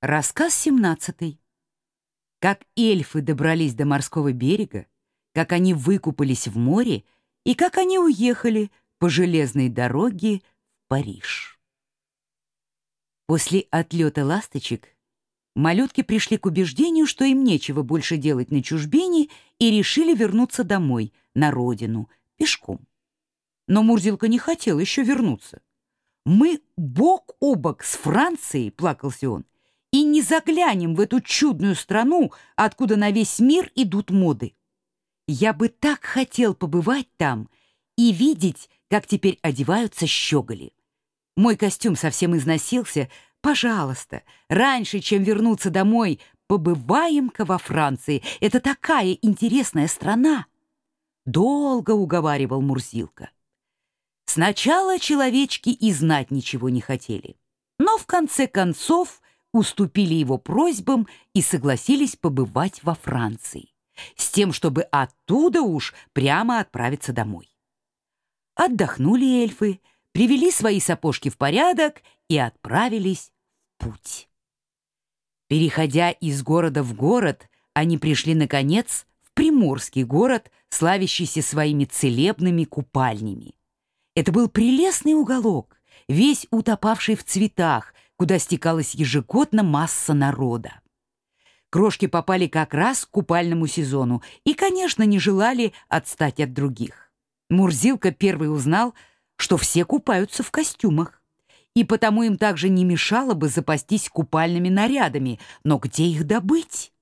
Рассказ 17. Как эльфы добрались до морского берега, как они выкупались в море и как они уехали по железной дороге в Париж. После отлета ласточек малютки пришли к убеждению, что им нечего больше делать на чужбине и решили вернуться домой, на родину, пешком. Но Мурзилка не хотел еще вернуться. «Мы бок о бок с Францией», — плакался он, — и не заглянем в эту чудную страну, откуда на весь мир идут моды. Я бы так хотел побывать там и видеть, как теперь одеваются щеголи. Мой костюм совсем износился. Пожалуйста, раньше, чем вернуться домой, побываем-ка во Франции. Это такая интересная страна. Долго уговаривал Мурзилка. Сначала человечки и знать ничего не хотели. Но в конце концов уступили его просьбам и согласились побывать во Франции, с тем, чтобы оттуда уж прямо отправиться домой. Отдохнули эльфы, привели свои сапожки в порядок и отправились в путь. Переходя из города в город, они пришли, наконец, в приморский город, славящийся своими целебными купальнями. Это был прелестный уголок, весь утопавший в цветах, куда стекалась ежегодно масса народа. Крошки попали как раз к купальному сезону и, конечно, не желали отстать от других. Мурзилка первый узнал, что все купаются в костюмах, и потому им также не мешало бы запастись купальными нарядами, но где их добыть?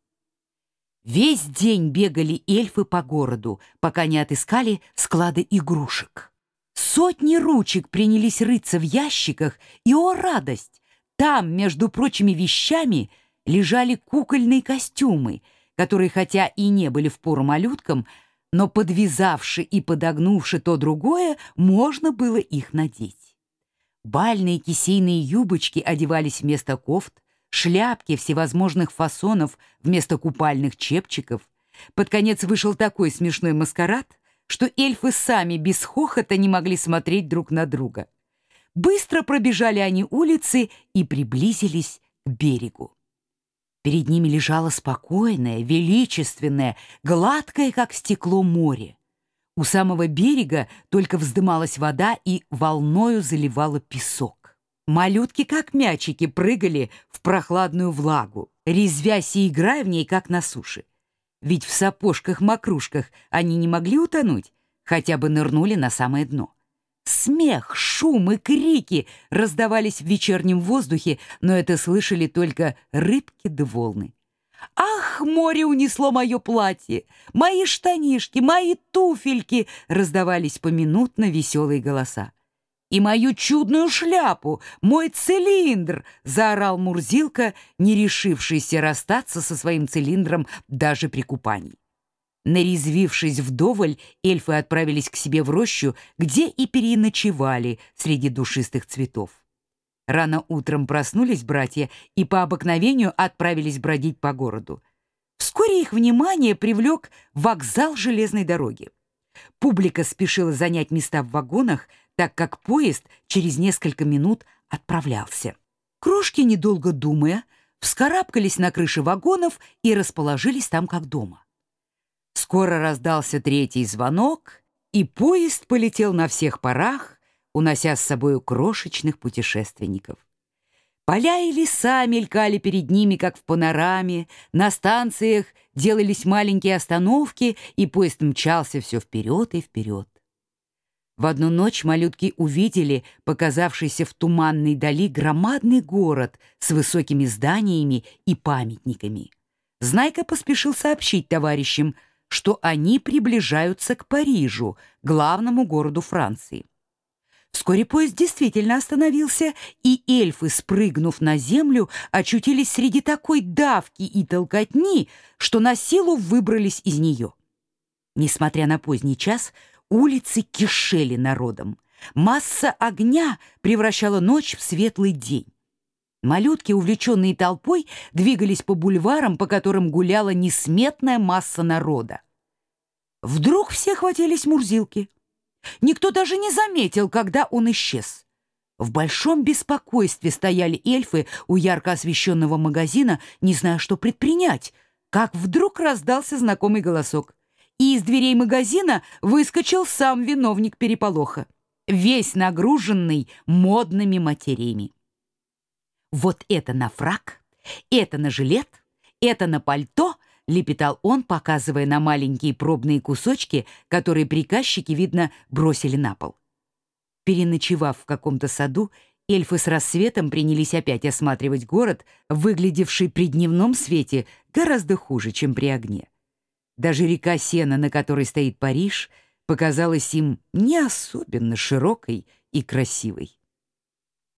Весь день бегали эльфы по городу, пока не отыскали склады игрушек. Сотни ручек принялись рыться в ящиках, и, о радость, там, между прочими вещами, лежали кукольные костюмы, которые, хотя и не были в пору малюткам, но подвязавши и подогнувши то другое, можно было их надеть. Бальные кисейные юбочки одевались вместо кофт, шляпки всевозможных фасонов вместо купальных чепчиков. Под конец вышел такой смешной маскарад, что эльфы сами без хохота не могли смотреть друг на друга. Быстро пробежали они улицы и приблизились к берегу. Перед ними лежало спокойное, величественное, гладкое, как стекло, море. У самого берега только вздымалась вода и волною заливала песок. Малютки, как мячики, прыгали в прохладную влагу, резвясь и играя в ней, как на суше. Ведь в сапожках-мокрушках они не могли утонуть, хотя бы нырнули на самое дно. Смех, шум и крики раздавались в вечернем воздухе, но это слышали только рыбки да волны. «Ах, море унесло мое платье! Мои штанишки, мои туфельки!» раздавались поминутно веселые голоса. «И мою чудную шляпу, мой цилиндр!» — заорал Мурзилка, не решившийся расстаться со своим цилиндром даже при купании. Нарезвившись вдоволь, эльфы отправились к себе в рощу, где и переночевали среди душистых цветов. Рано утром проснулись братья и по обыкновению отправились бродить по городу. Вскоре их внимание привлек вокзал железной дороги. Публика спешила занять места в вагонах, так как поезд через несколько минут отправлялся. Крошки, недолго думая, вскарабкались на крыши вагонов и расположились там как дома. Скоро раздался третий звонок, и поезд полетел на всех парах, унося с собою крошечных путешественников. Поля и леса мелькали перед ними, как в панораме, на станциях делались маленькие остановки, и поезд мчался все вперед и вперед. В одну ночь малютки увидели показавшийся в туманной дали громадный город с высокими зданиями и памятниками. Знайка поспешил сообщить товарищам — что они приближаются к Парижу, главному городу Франции. Вскоре поезд действительно остановился, и эльфы, спрыгнув на землю, очутились среди такой давки и толкотни, что на силу выбрались из нее. Несмотря на поздний час, улицы кишели народом. Масса огня превращала ночь в светлый день. Малютки, увлеченные толпой, двигались по бульварам, по которым гуляла несметная масса народа. Вдруг все хватились Мурзилки. Никто даже не заметил, когда он исчез. В большом беспокойстве стояли эльфы у ярко освещенного магазина, не зная, что предпринять, как вдруг раздался знакомый голосок. И из дверей магазина выскочил сам виновник переполоха, весь нагруженный модными материями. «Вот это на фрак, это на жилет, это на пальто», — лепетал он, показывая на маленькие пробные кусочки, которые приказчики, видно, бросили на пол. Переночевав в каком-то саду, эльфы с рассветом принялись опять осматривать город, выглядевший при дневном свете гораздо хуже, чем при огне. Даже река Сена, на которой стоит Париж, показалась им не особенно широкой и красивой.